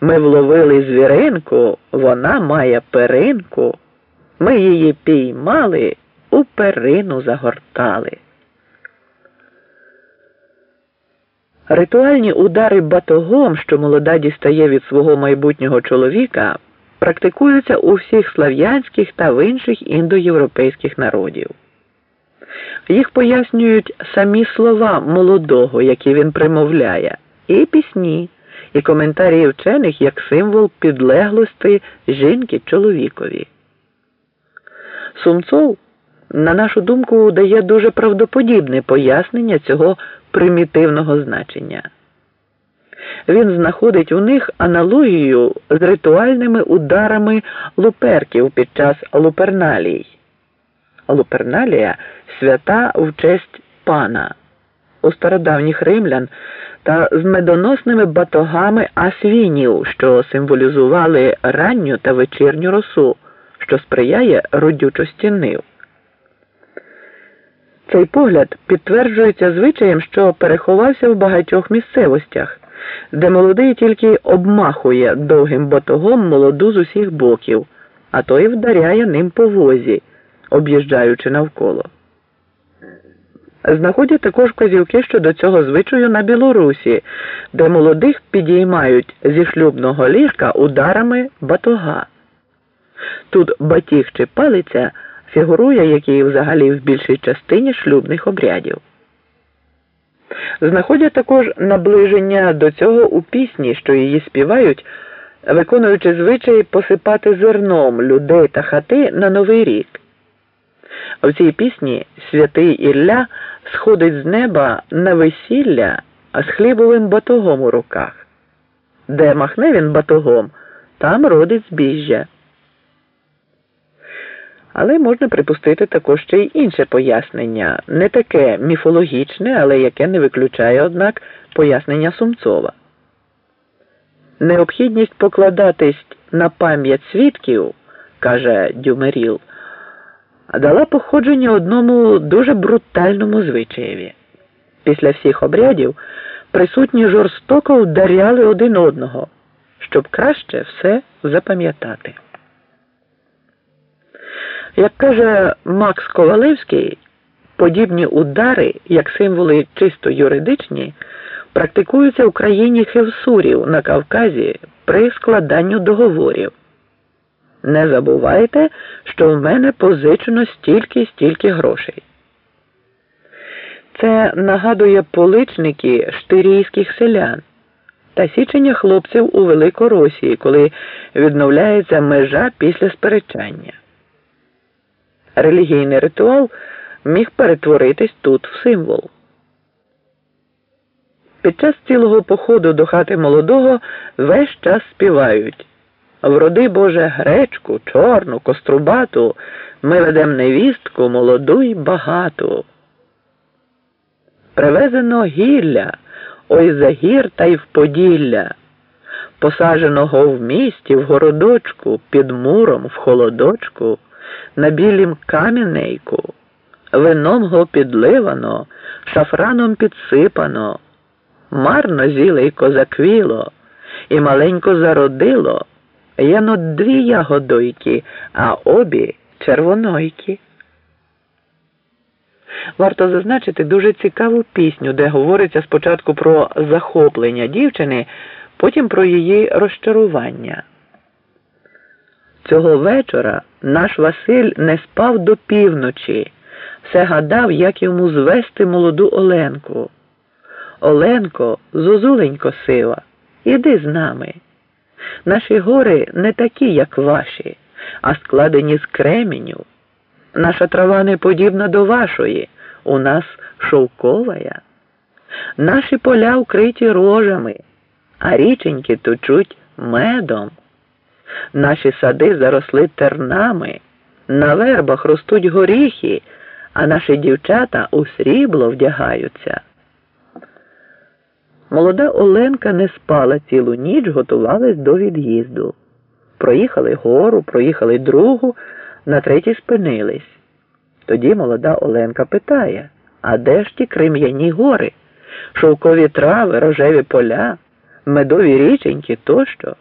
Ми вловили звіринку, вона має перинку. Ми її піймали, у перину загортали. Ритуальні удари батогом, що молода дістає від свого майбутнього чоловіка, практикуються у всіх слав'янських та в інших індоєвропейських народів. Їх пояснюють самі слова молодого, які він примовляє, і пісні, і коментарі вчених як символ підлеглості жінки чоловікові. Сумцов, на нашу думку, дає дуже правдоподібне пояснення цього примітивного значення. Він знаходить у них аналогію з ритуальними ударами луперків під час луперналій. Луперналія свята в честь пана у стародавніх римлян та з медоносними батогами асвінів, що символізували ранню та вечірню росу, що сприяє родючості нив. Цей погляд підтверджується звичаєм, що переховався в багатьох місцевостях, де молодий тільки обмахує довгим батогом молоду з усіх боків, а то й вдаряє ним по возі, об'їжджаючи навколо. Знаходять також вказівки щодо цього звичаю на Білорусі, де молодих підіймають зі шлюбного ліжка ударами батога. Тут батіг чи палиця фігурує, як і взагалі в більшій частині шлюбних обрядів. Знаходять також наближення до цього у пісні, що її співають, виконуючи звичай посипати зерном людей та хати на Новий рік. В цій пісні святий Ілля сходить з неба на весілля з хлібовим батогом у руках. Де махне він батогом, там родить збіжжя. Але можна припустити також ще й інше пояснення, не таке міфологічне, але яке не виключає, однак, пояснення Сумцова. Необхідність покладатись на пам'ять свідків, каже Дюмеріл, дала походження одному дуже брутальному звичаєві. Після всіх обрядів присутні жорстоко вдаряли один одного, щоб краще все запам'ятати. Як каже Макс Ковалевський, подібні удари, як символи чисто юридичні, практикуються в країні хевсурів на Кавказі при складанню договорів. Не забувайте, що в мене позичено стільки стільки грошей. Це нагадує поличники штирійських селян та січення хлопців у Великоросії, коли відновляється межа після сперечання релігійний ритуал міг перетворитись тут в символ. Під час цілого походу до хати молодого весь час співають Вроди Боже гречку, чорну, кострубату, ми ведем невістку молоду й багату. Привезено гілля, ой за гір та й в Поділля, посадженого в місті, в городочку, під муром, в холодочку на білім камінейку, вином го підливано, шафраном підсипано, марно зілейко заквіло і маленько зародило, яно дві ягодойки, а обі червонойки. Варто зазначити дуже цікаву пісню, де говориться спочатку про захоплення дівчини, потім про її розчарування. Цього вечора наш Василь не спав до півночі, все гадав, як йому звести молоду Оленку. Оленко, зозуленько сила, іди з нами. Наші гори не такі, як ваші, а складені з кременю. Наша трава не подібна до вашої, у нас шовковая. Наші поля вкриті рожами, а річеньки тучуть медом. Наші сади заросли тернами, на вербах ростуть горіхи, а наші дівчата у срібло вдягаються. Молода Оленка не спала цілу ніч, готувалась до від'їзду. Проїхали гору, проїхали другу, на третій спинились. Тоді молода Оленка питає А де ж ті крем'яні гори, шовкові трави, рожеві поля? медові річеньки тощо.